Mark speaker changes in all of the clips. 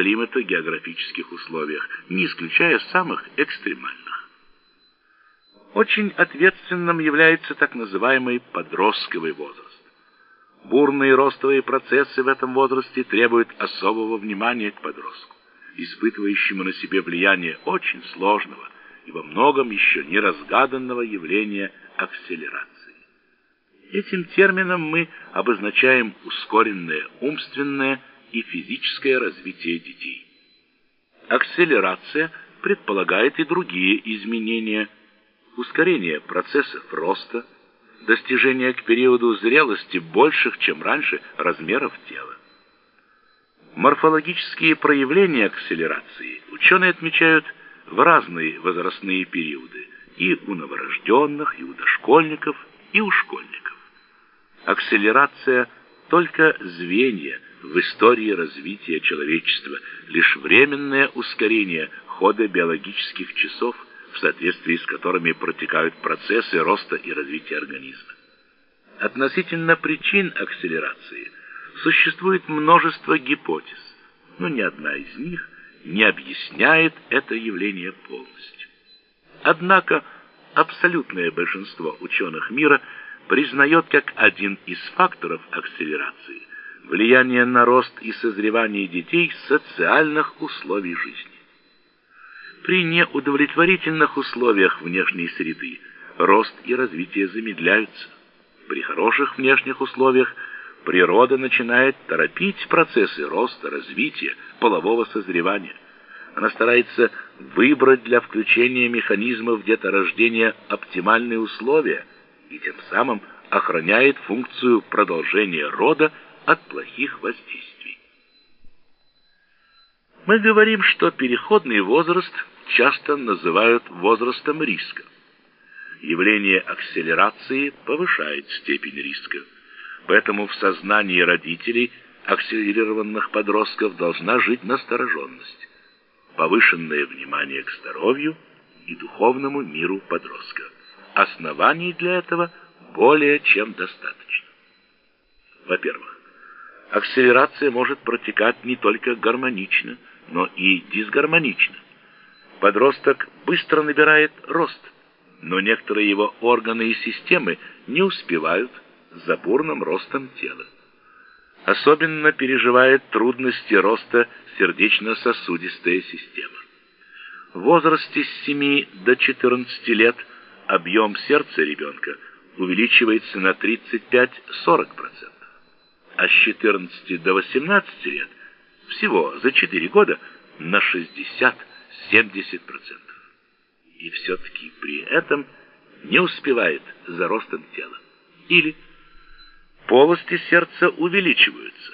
Speaker 1: климато-географических условиях, не исключая самых экстремальных. Очень ответственным является так называемый подростковый возраст. Бурные ростовые процессы в этом возрасте требуют особого внимания к подростку, испытывающему на себе влияние очень сложного и во многом еще не разгаданного явления акселерации. Этим термином мы обозначаем ускоренное умственное и физическое развитие детей. Акселерация предполагает и другие изменения, ускорение процессов роста, достижение к периоду зрелости больших, чем раньше, размеров тела. Морфологические проявления акселерации ученые отмечают в разные возрастные периоды и у новорожденных, и у дошкольников, и у школьников. Акселерация только звенья в истории развития человечества, лишь временное ускорение хода биологических часов, в соответствии с которыми протекают процессы роста и развития организма. Относительно причин акселерации существует множество гипотез, но ни одна из них не объясняет это явление полностью. Однако абсолютное большинство ученых мира признает как один из факторов акселерации влияние на рост и созревание детей социальных условий жизни. При неудовлетворительных условиях внешней среды рост и развитие замедляются. При хороших внешних условиях природа начинает торопить процессы роста, развития, полового созревания. Она старается выбрать для включения механизмов деторождения оптимальные условия и тем самым охраняет функцию продолжения рода от плохих воздействий. Мы говорим, что переходный возраст часто называют возрастом риска. Явление акселерации повышает степень риска. Поэтому в сознании родителей акселерированных подростков должна жить настороженность, повышенное внимание к здоровью и духовному миру подростка. Оснований для этого более чем достаточно. Во-первых, акселерация может протекать не только гармонично, но и дисгармонично. Подросток быстро набирает рост, но некоторые его органы и системы не успевают за бурным ростом тела. Особенно переживает трудности роста сердечно-сосудистая система. В возрасте с 7 до 14 лет объем сердца ребенка увеличивается на 35-40%, а с 14 до 18 лет всего за 4 года на 60-70%. И все-таки при этом не успевает за ростом тела. Или полости сердца увеличиваются,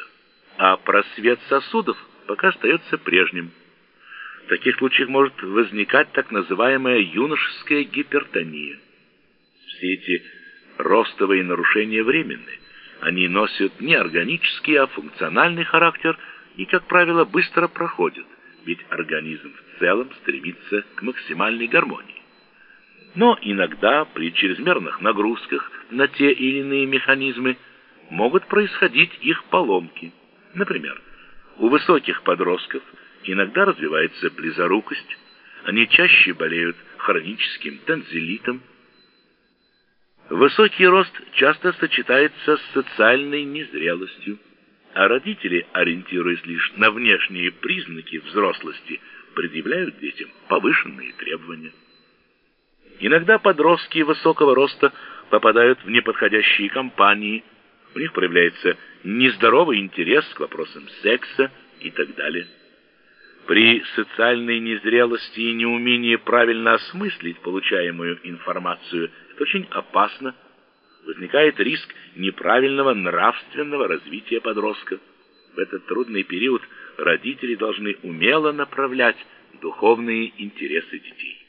Speaker 1: а просвет сосудов пока остается прежним. В таких случаях может возникать так называемая юношеская гипертония. Все эти ростовые нарушения временны. Они носят не органический, а функциональный характер и, как правило, быстро проходят, ведь организм в целом стремится к максимальной гармонии. Но иногда при чрезмерных нагрузках на те или иные механизмы могут происходить их поломки. Например, у высоких подростков иногда развивается близорукость, они чаще болеют хроническим танзелитом. Высокий рост часто сочетается с социальной незрелостью, а родители, ориентируясь лишь на внешние признаки взрослости, предъявляют детям повышенные требования. Иногда подростки высокого роста попадают в неподходящие компании, у них проявляется нездоровый интерес к вопросам секса и так далее. При социальной незрелости и неумении правильно осмыслить получаемую информацию это очень опасно. Возникает риск неправильного нравственного развития подростка. В этот трудный период родители должны умело направлять духовные интересы детей.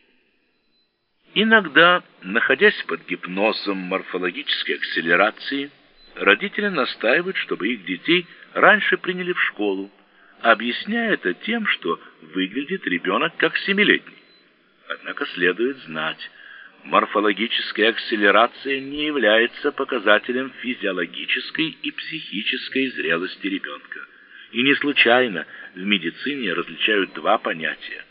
Speaker 1: Иногда, находясь под гипнозом морфологической акселерации, родители настаивают, чтобы их детей раньше приняли в школу, объясняя это тем, что выглядит ребенок как семилетний. Однако следует знать, морфологическая акселерация не является показателем физиологической и психической зрелости ребенка. И не случайно в медицине различают два понятия